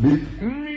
بسم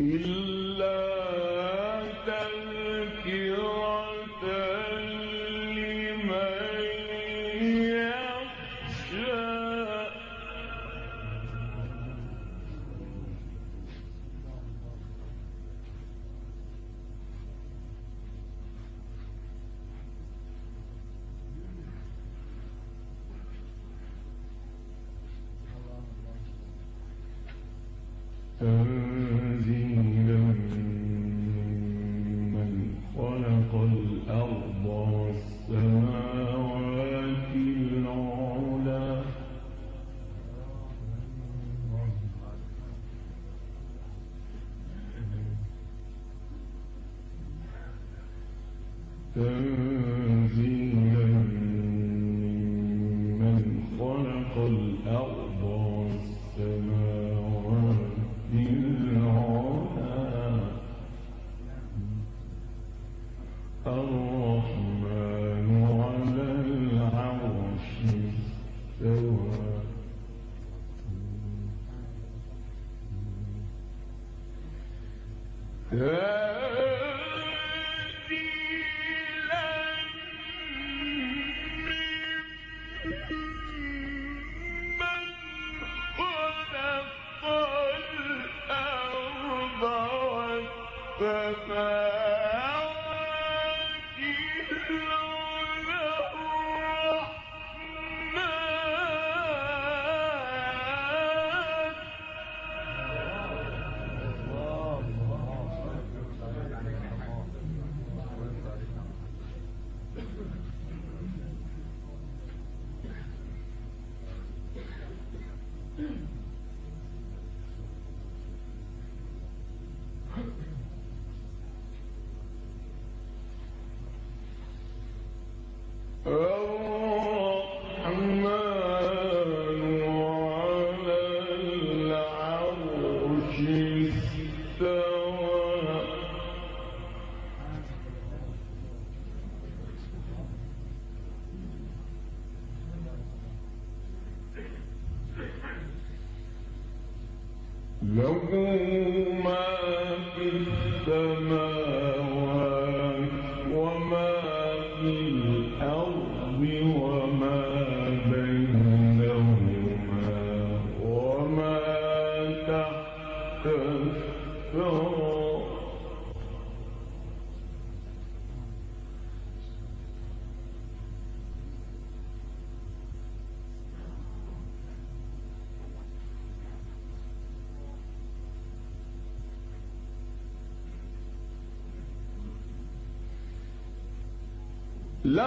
إلا والسماوات له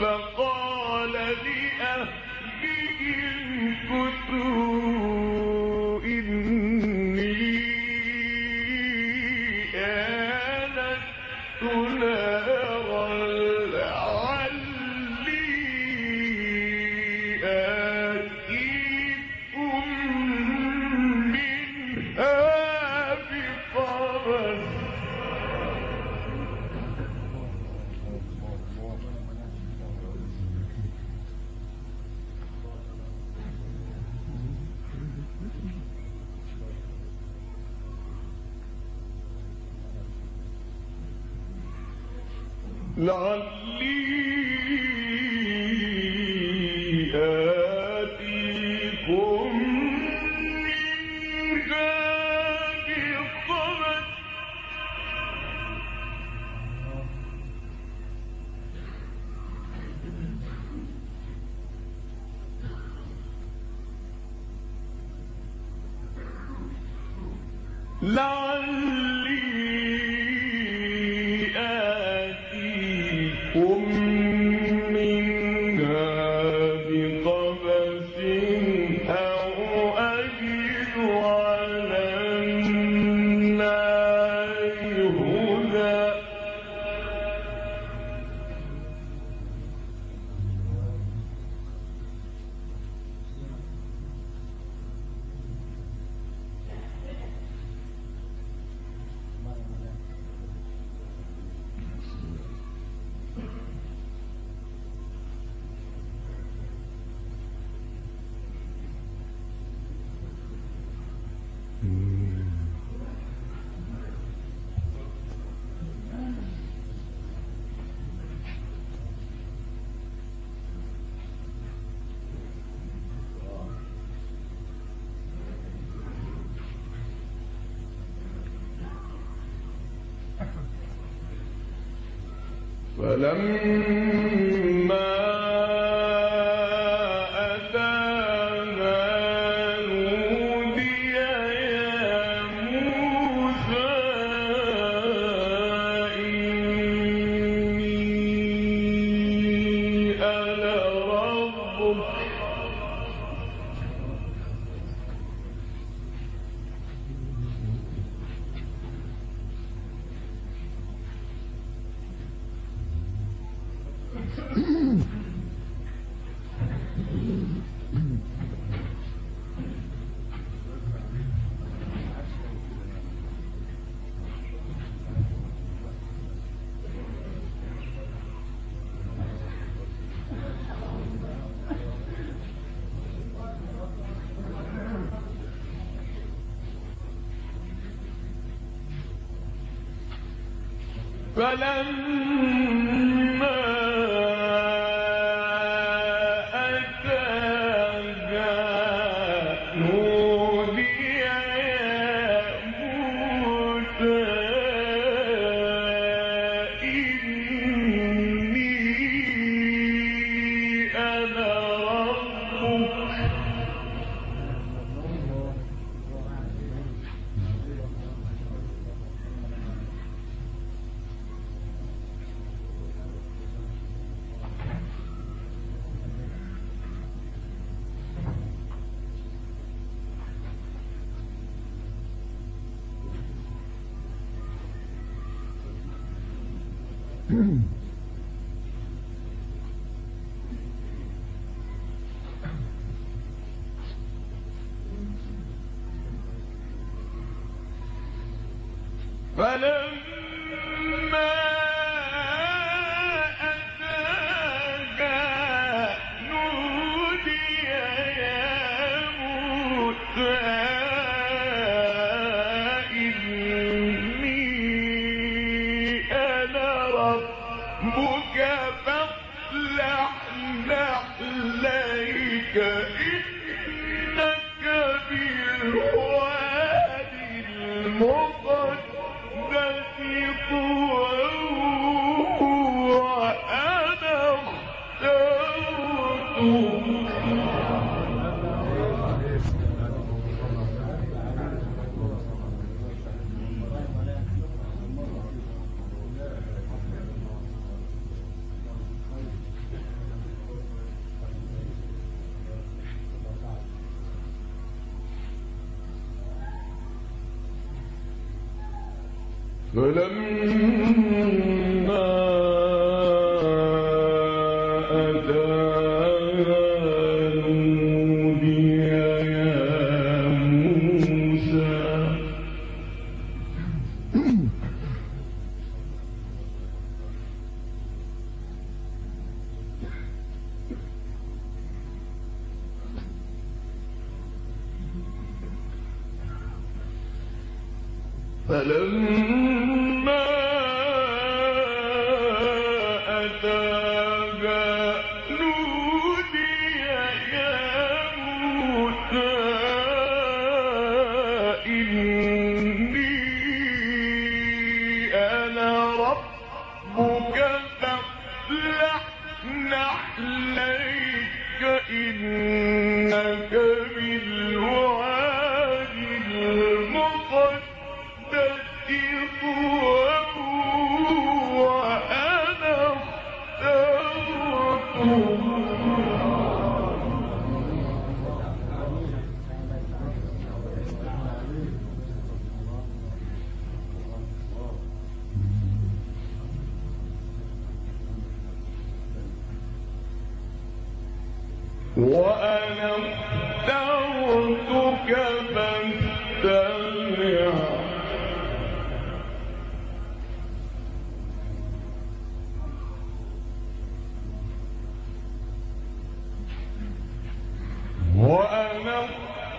فقال لأهلهم كثوا فلما فلما فلما فلما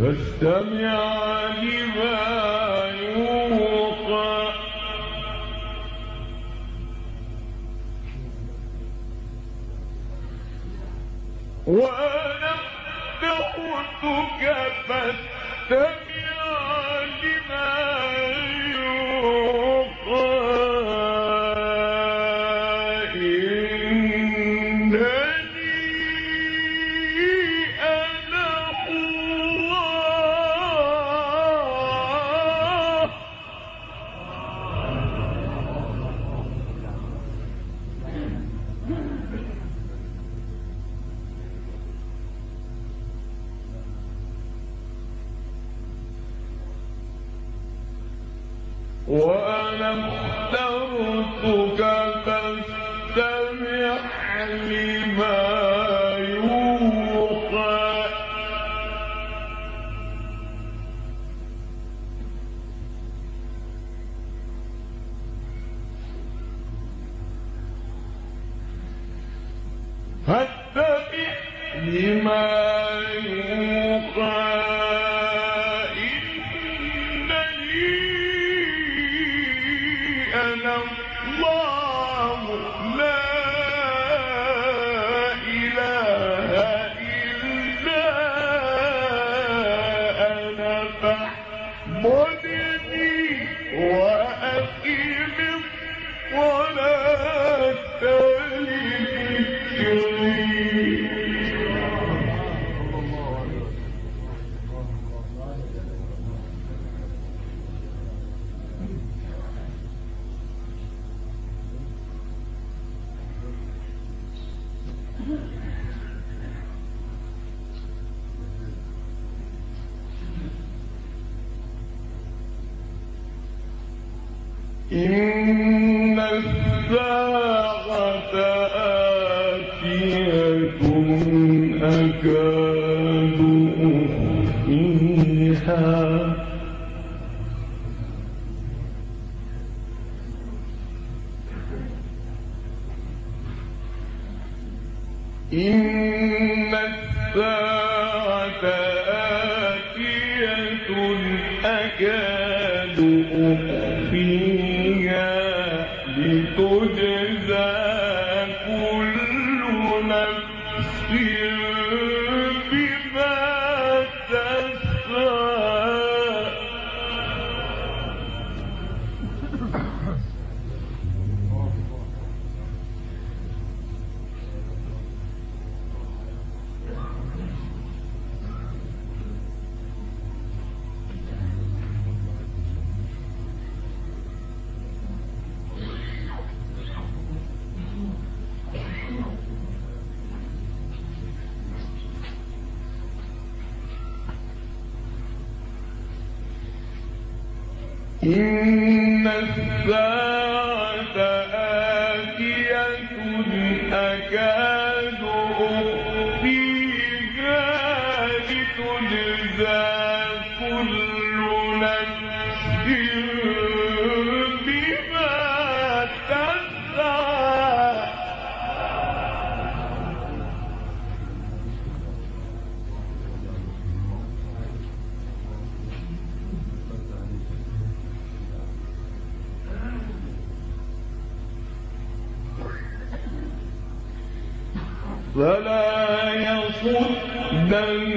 فاستمع لما لتجزى كل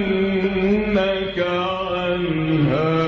يصدنك عنها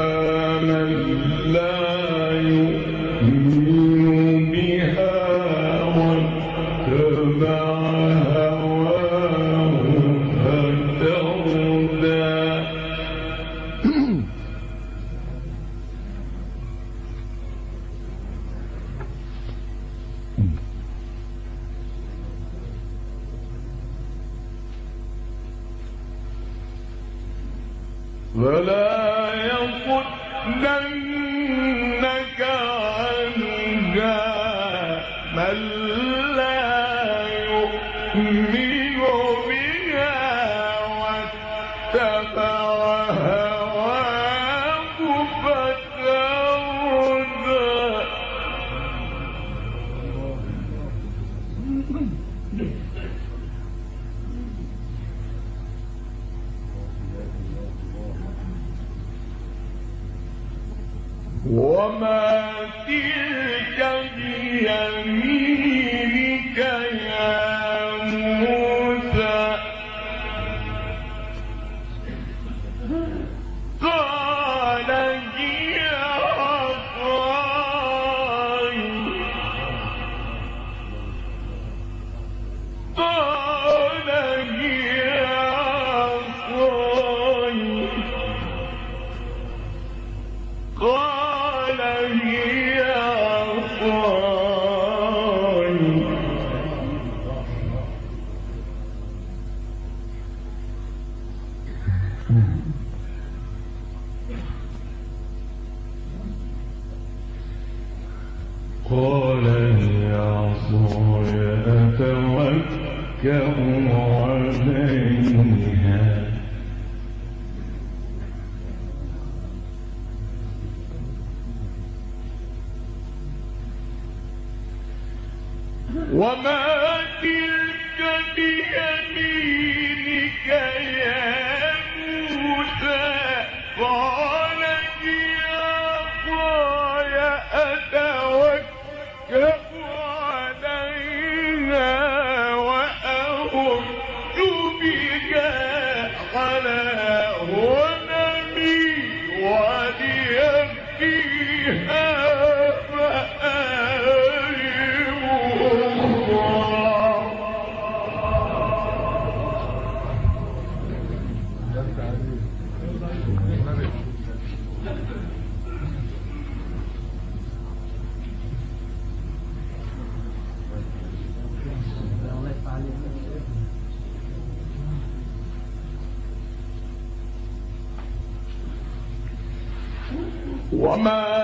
وما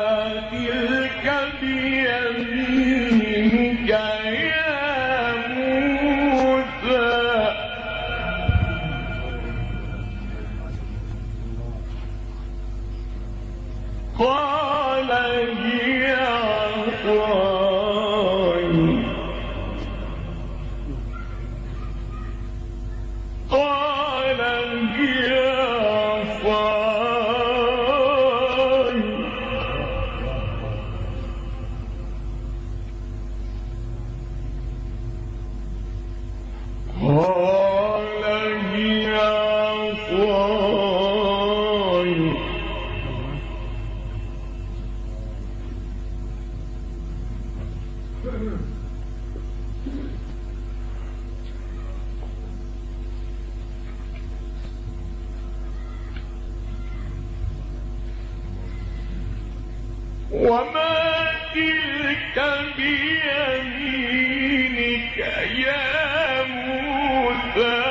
بيمينك يا موسى.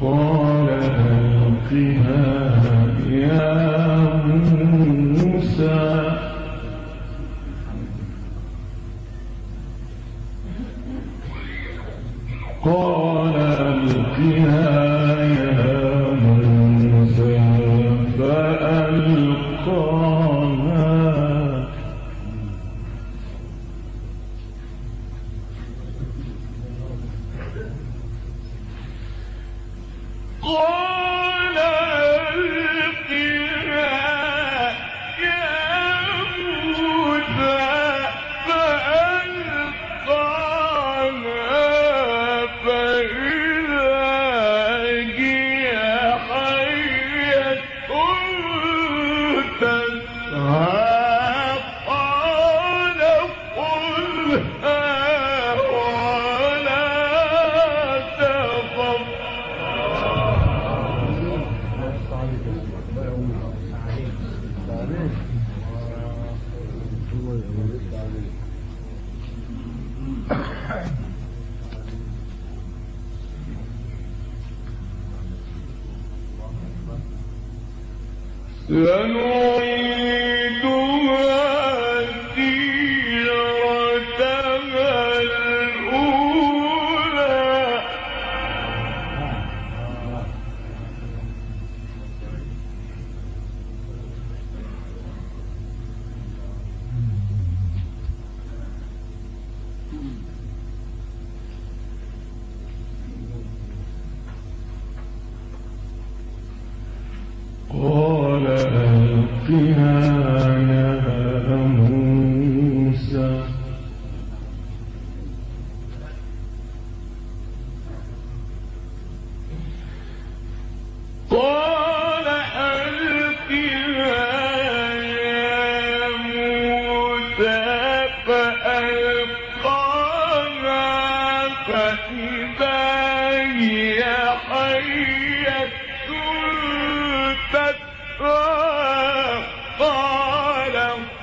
قال ألقها سنعيدها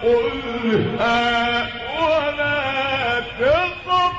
خذها ولا تخف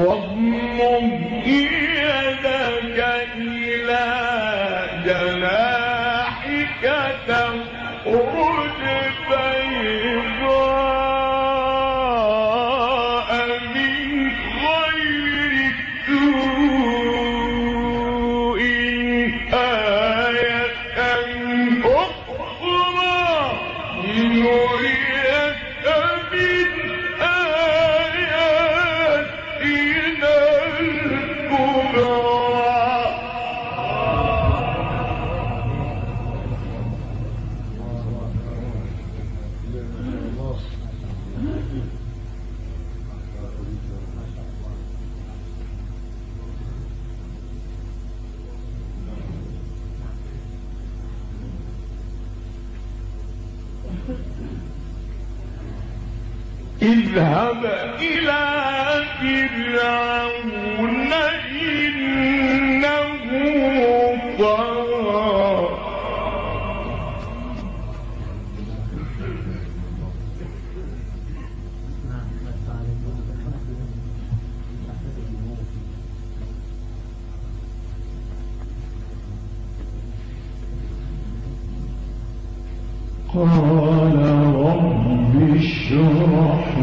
واضمم يدك إلى جناحك تخرج اذهب إلى فرعون إنه طغى قال رب اشرح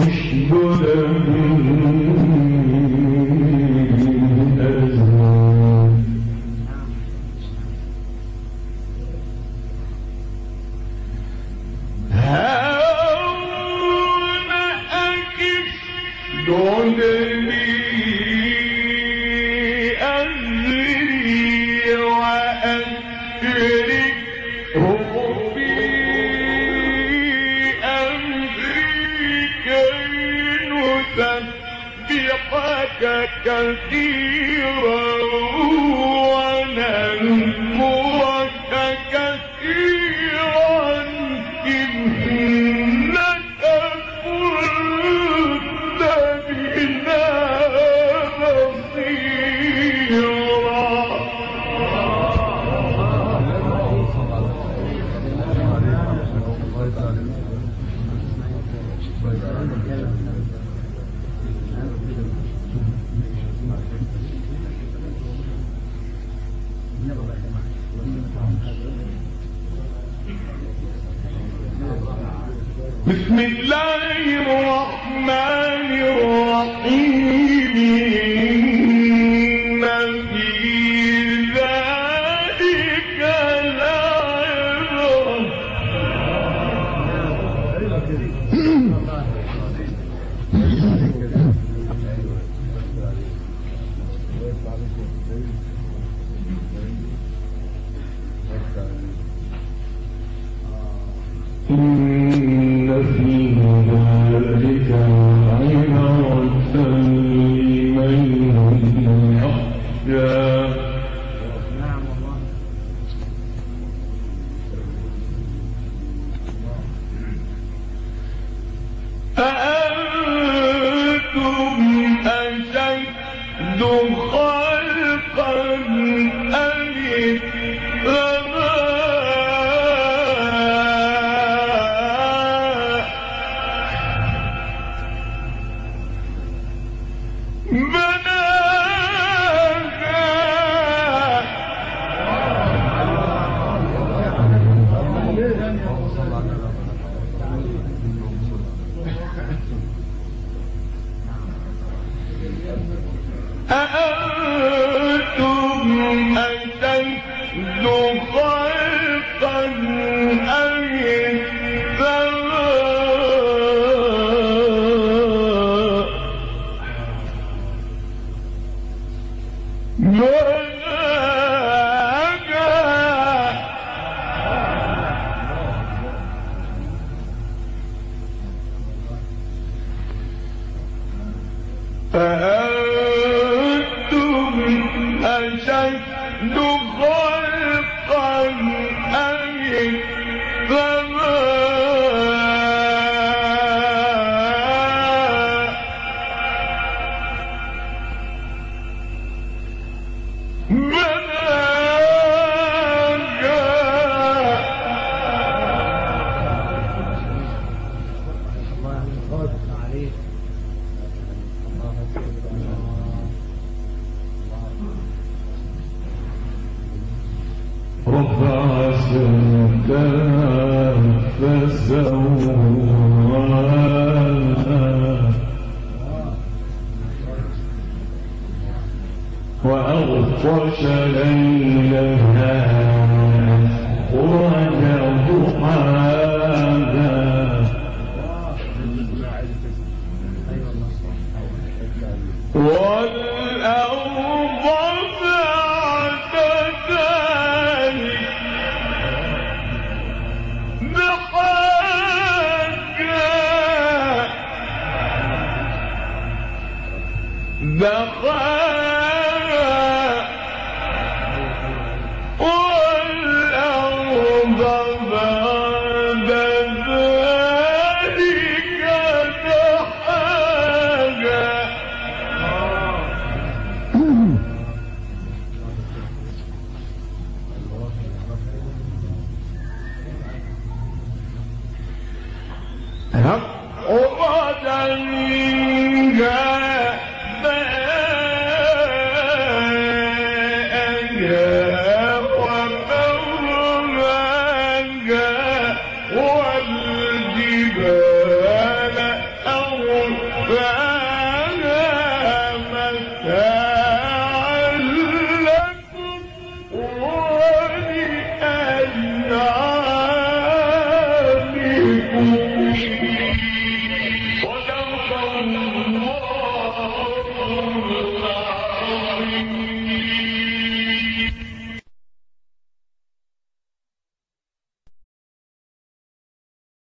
اشدد به